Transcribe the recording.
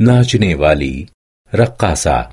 नाचने वाली रक्कासा।